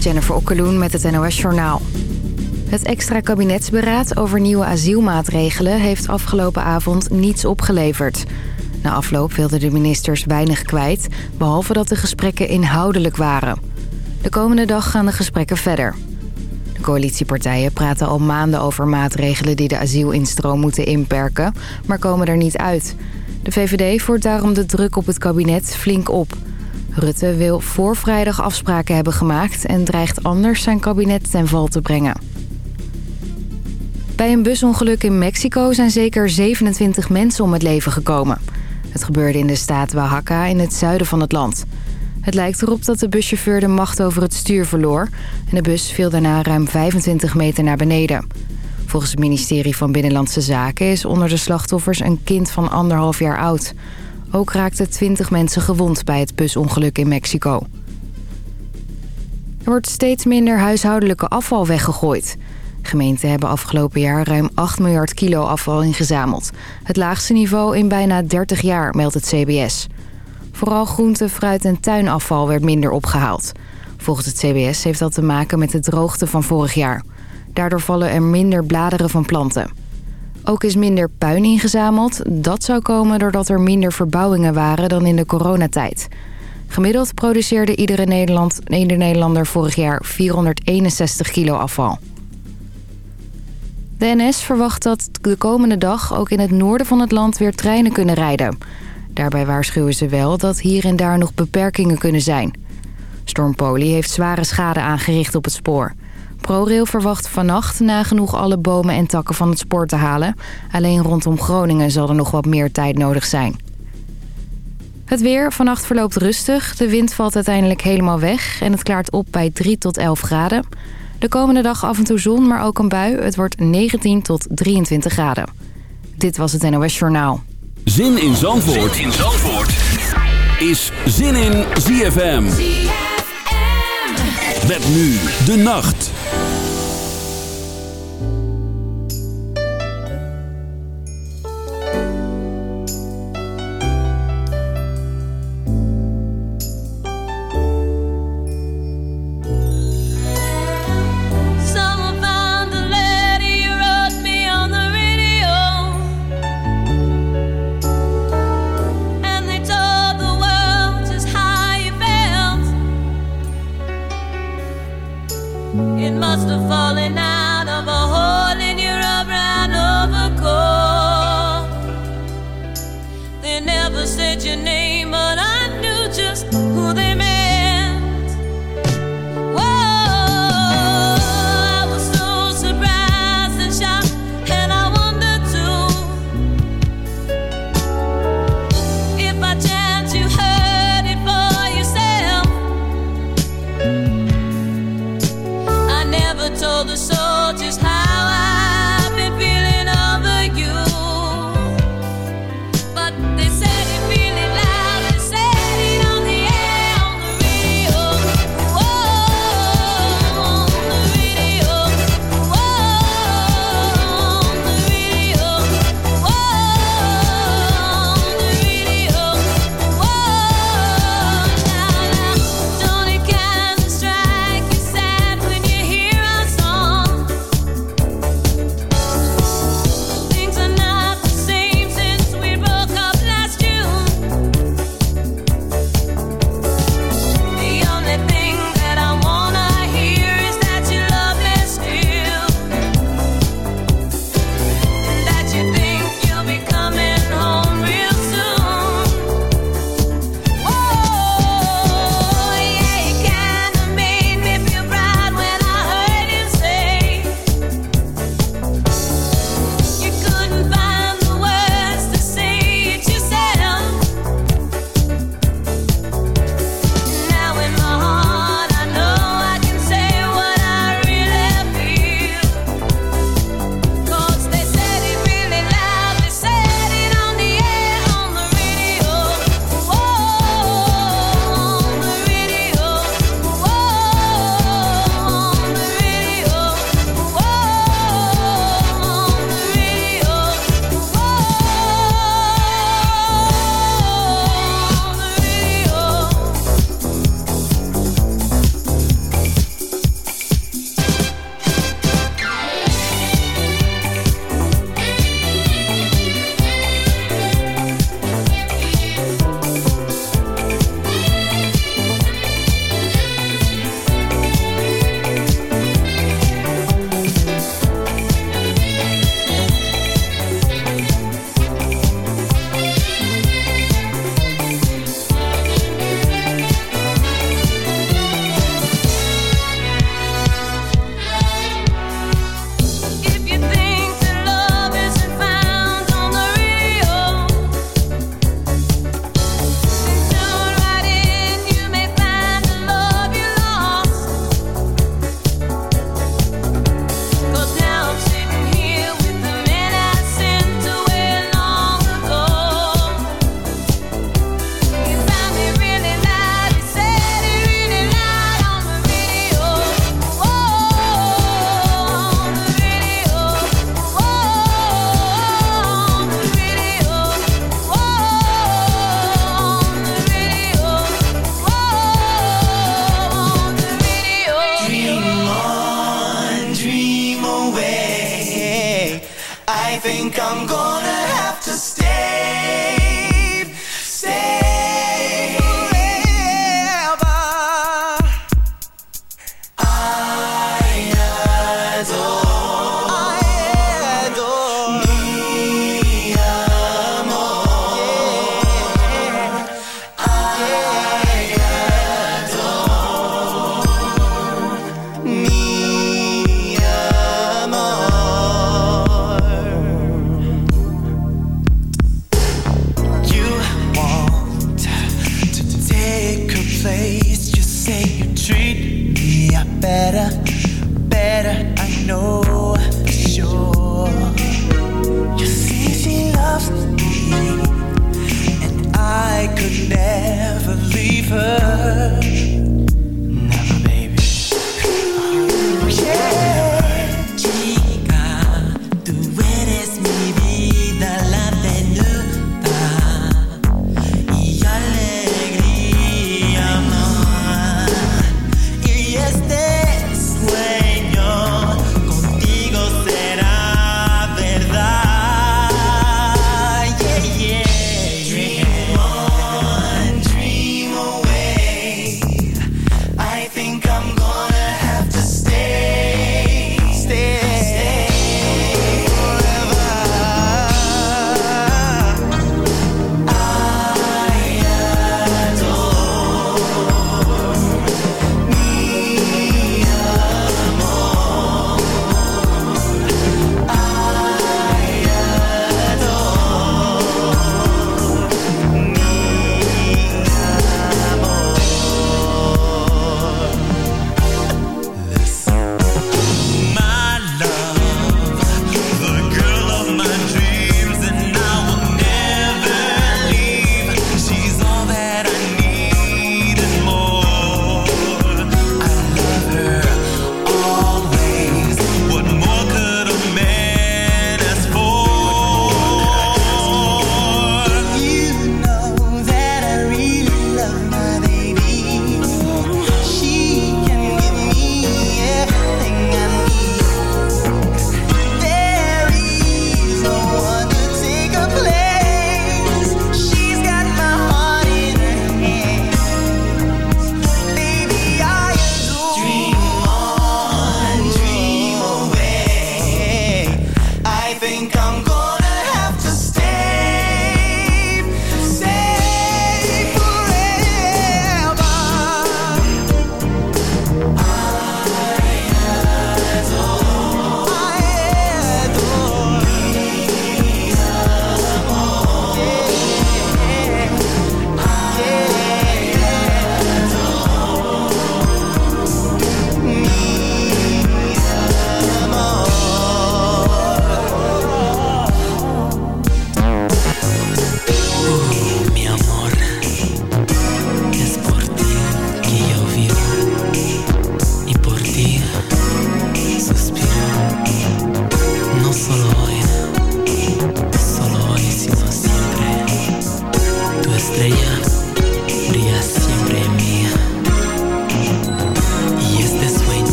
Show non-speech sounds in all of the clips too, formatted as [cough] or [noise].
Jennifer Okkeloen met het NOS Journaal. Het extra kabinetsberaad over nieuwe asielmaatregelen... heeft afgelopen avond niets opgeleverd. Na afloop wilden de ministers weinig kwijt... behalve dat de gesprekken inhoudelijk waren. De komende dag gaan de gesprekken verder. De coalitiepartijen praten al maanden over maatregelen... die de asielinstroom moeten inperken, maar komen er niet uit. De VVD voert daarom de druk op het kabinet flink op... Rutte wil voor vrijdag afspraken hebben gemaakt... en dreigt anders zijn kabinet ten val te brengen. Bij een busongeluk in Mexico zijn zeker 27 mensen om het leven gekomen. Het gebeurde in de staat Oaxaca in het zuiden van het land. Het lijkt erop dat de buschauffeur de macht over het stuur verloor... en de bus viel daarna ruim 25 meter naar beneden. Volgens het ministerie van Binnenlandse Zaken is onder de slachtoffers een kind van anderhalf jaar oud... Ook raakten 20 mensen gewond bij het busongeluk in Mexico. Er wordt steeds minder huishoudelijke afval weggegooid. Gemeenten hebben afgelopen jaar ruim 8 miljard kilo afval ingezameld. Het laagste niveau in bijna 30 jaar, meldt het CBS. Vooral groente, fruit en tuinafval werd minder opgehaald. Volgens het CBS heeft dat te maken met de droogte van vorig jaar. Daardoor vallen er minder bladeren van planten. Ook is minder puin ingezameld. Dat zou komen doordat er minder verbouwingen waren dan in de coronatijd. Gemiddeld produceerde iedere, Nederland, ieder Nederlander vorig jaar 461 kilo afval. De NS verwacht dat de komende dag ook in het noorden van het land weer treinen kunnen rijden. Daarbij waarschuwen ze wel dat hier en daar nog beperkingen kunnen zijn. Storm heeft zware schade aangericht op het spoor. ProRail verwacht vannacht nagenoeg alle bomen en takken van het spoor te halen. Alleen rondom Groningen zal er nog wat meer tijd nodig zijn. Het weer. Vannacht verloopt rustig. De wind valt uiteindelijk helemaal weg en het klaart op bij 3 tot 11 graden. De komende dag af en toe zon, maar ook een bui. Het wordt 19 tot 23 graden. Dit was het NOS Journaal. Zin in Zandvoort, zin in Zandvoort. is Zin in ZFM. ZFM. Met nu de nacht.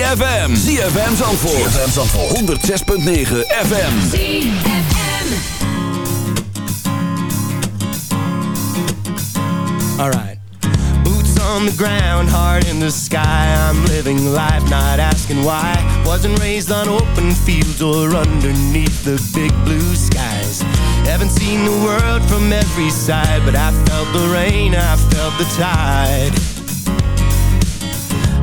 ZFM. ZFM Zandvoort. ZFM Zandvoort. 106.9 FM. ZFM. Alright. Boots on the ground, heart in the sky. I'm living life, not asking why. Wasn't raised on open fields or underneath the big blue skies. Haven't seen the world from every side, but I felt the rain, I felt the tide.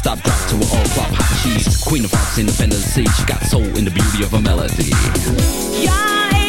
Stop, drop to an all flop, hot cheese. Queen of hearts, independent sea. She got soul in the beauty of a melody. Yeah.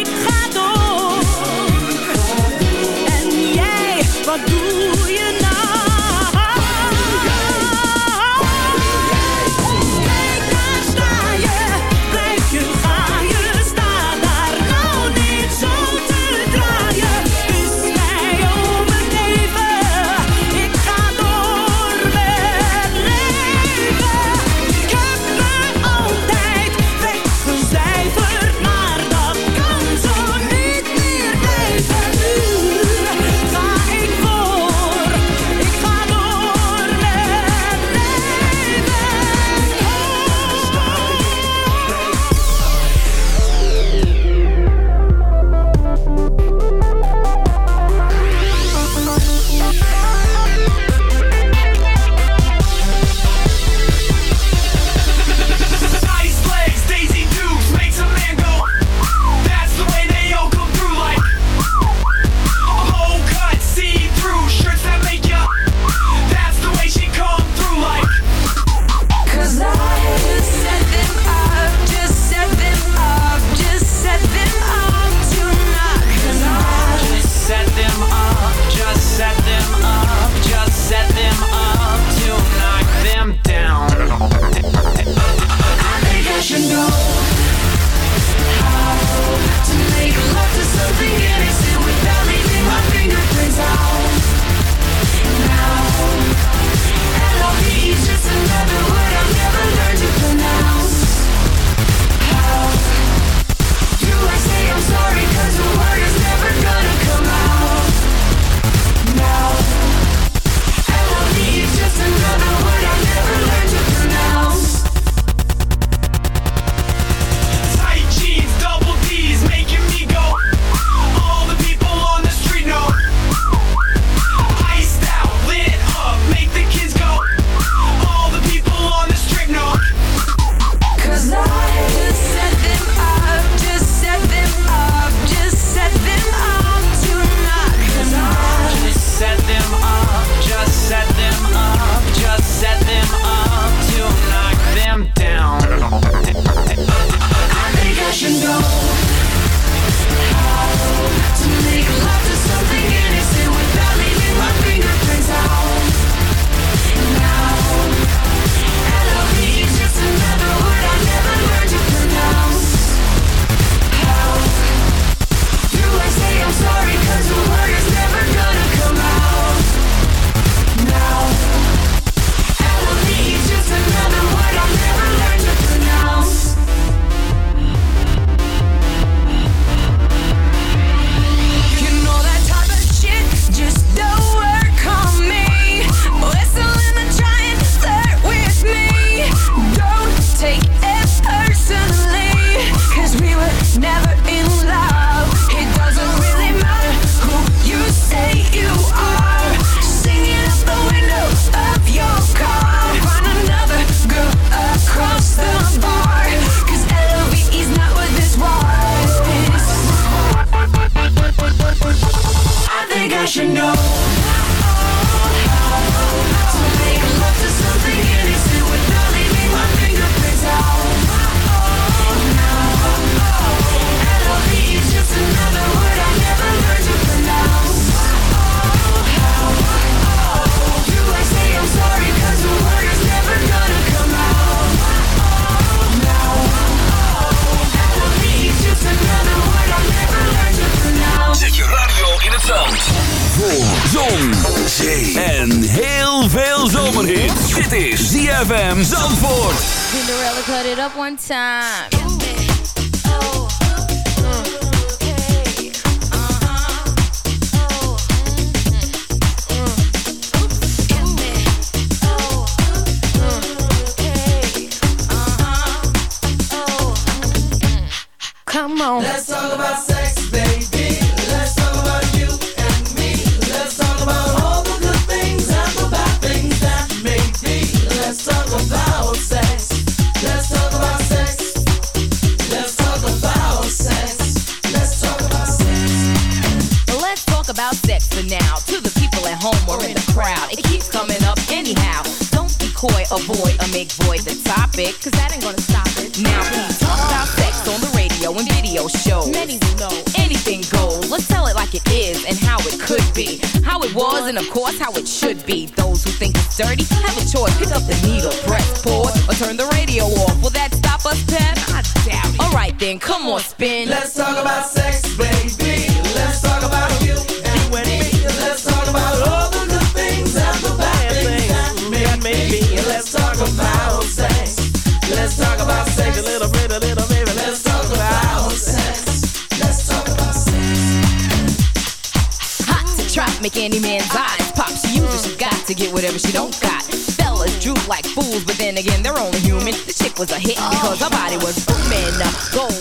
Make me. Let's talk about sex. Let's talk about sex. A little bit, a little baby. Let's talk about sex. Let's talk about sex. Hot to trot, make any man's eyes pop. She uses, she got to get whatever she don't got. Fellas droop like fools, but then again, they're only human. The chick was a hit because her body was booming. Gold,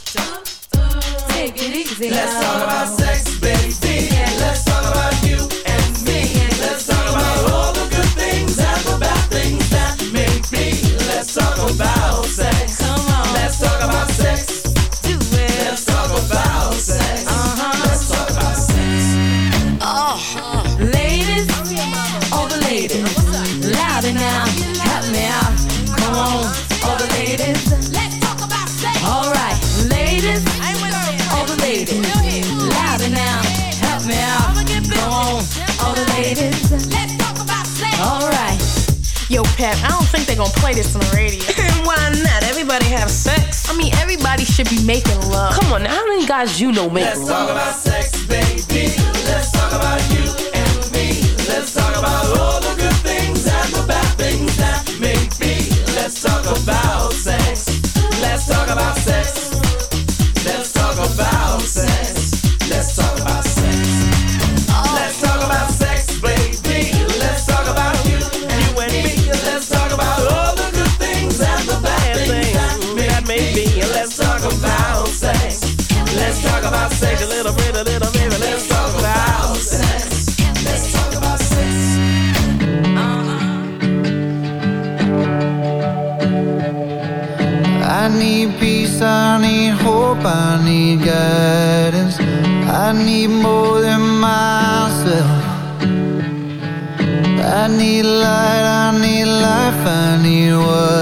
Take it easy. Let's talk about sex, baby. Think they're gonna play this on the radio. [laughs] And why not? Everybody have sex. I mean, everybody should be making love. Come on, now, how many guys you know make Let's talk about sex, baby. Let's talk about you and me. Let's talk about I need guidance. I need more than myself. I need light, I need life, I need what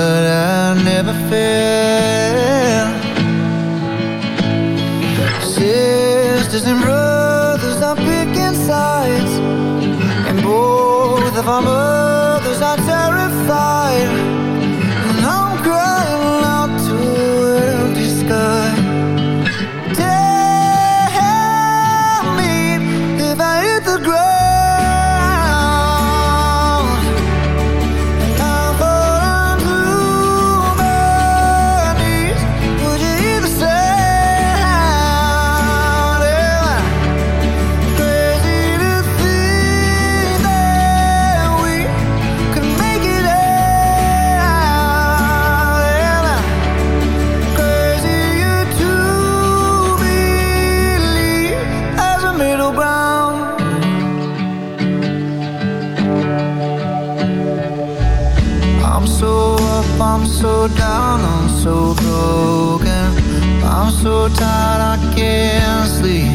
so tired, I can't sleep.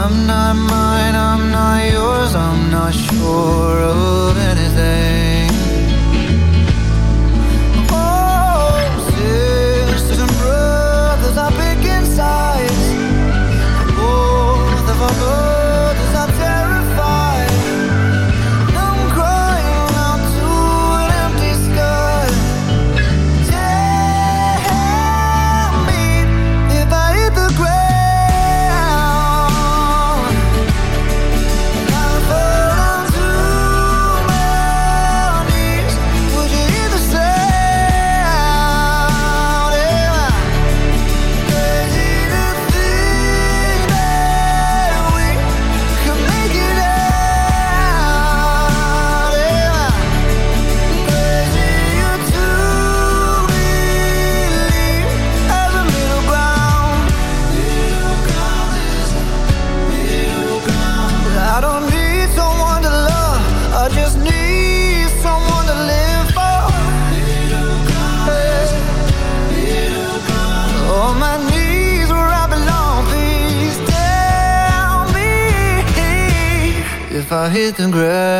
I'm not mine, I'm not yours, I'm not sure of hit the ground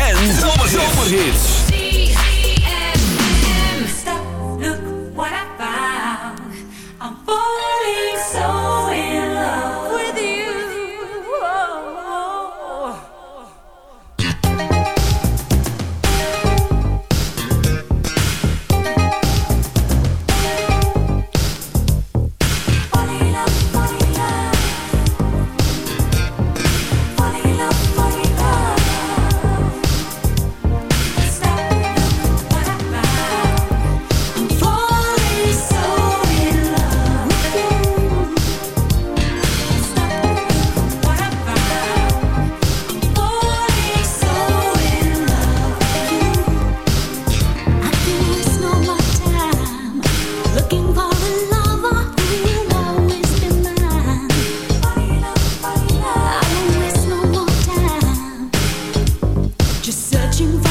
touching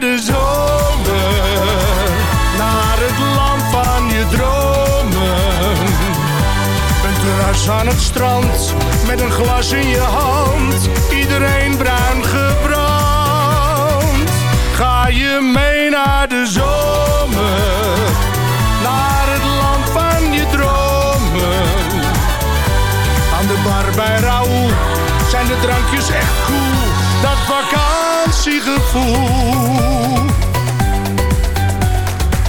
zomer naar het land van je dromen. Een terras aan het strand met een glas in je hand, iedereen bruin gebrand. Ga je mee naar de zomer, naar het land van je dromen. Aan de bar bij Raoul zijn de drankjes echt koel, cool, dat vakantiegevoel.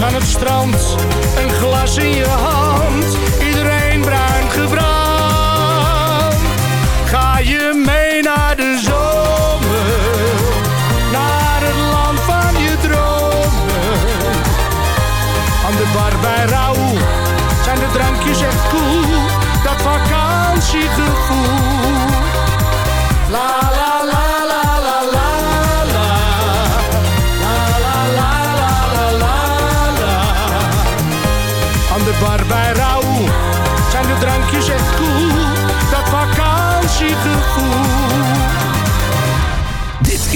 aan het strand, een glas in je hand, iedereen bruin gebrand.